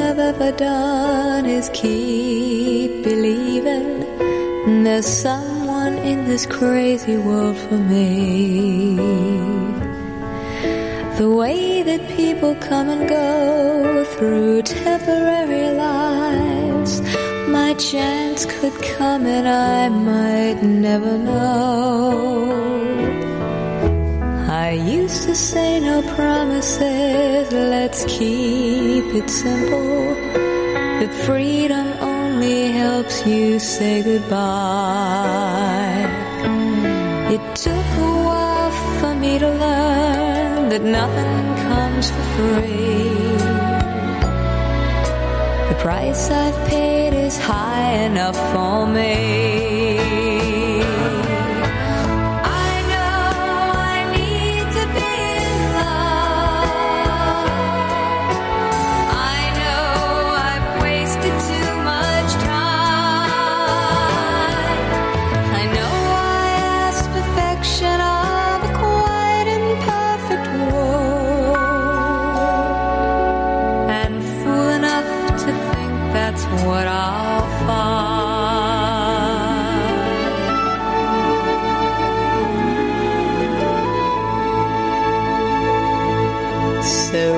I've ever done is keep believing there's someone in this crazy world for me. The way that people come and go through temporary lives, my chance could come and I might never know. I used to say no promises, let's keep it simple. That freedom only helps you say goodbye. It took a while for me to learn that nothing comes for free. The price I've paid is high enough for me.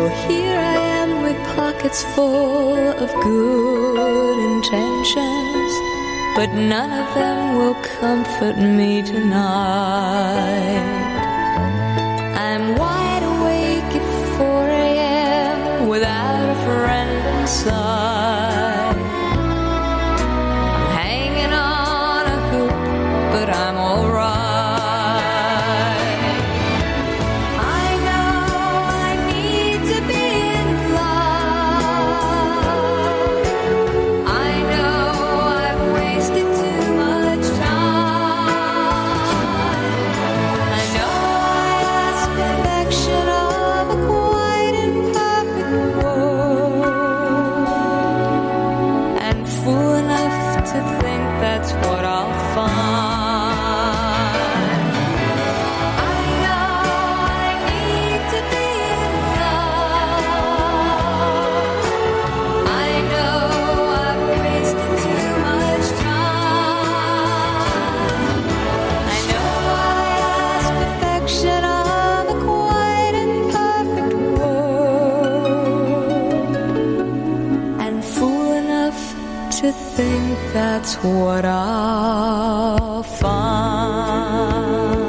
Here I am with pockets full of good intentions, but none of them will comfort me tonight. I'm wide awake at 4 a.m. without a friend in I'll think that's what I'll find.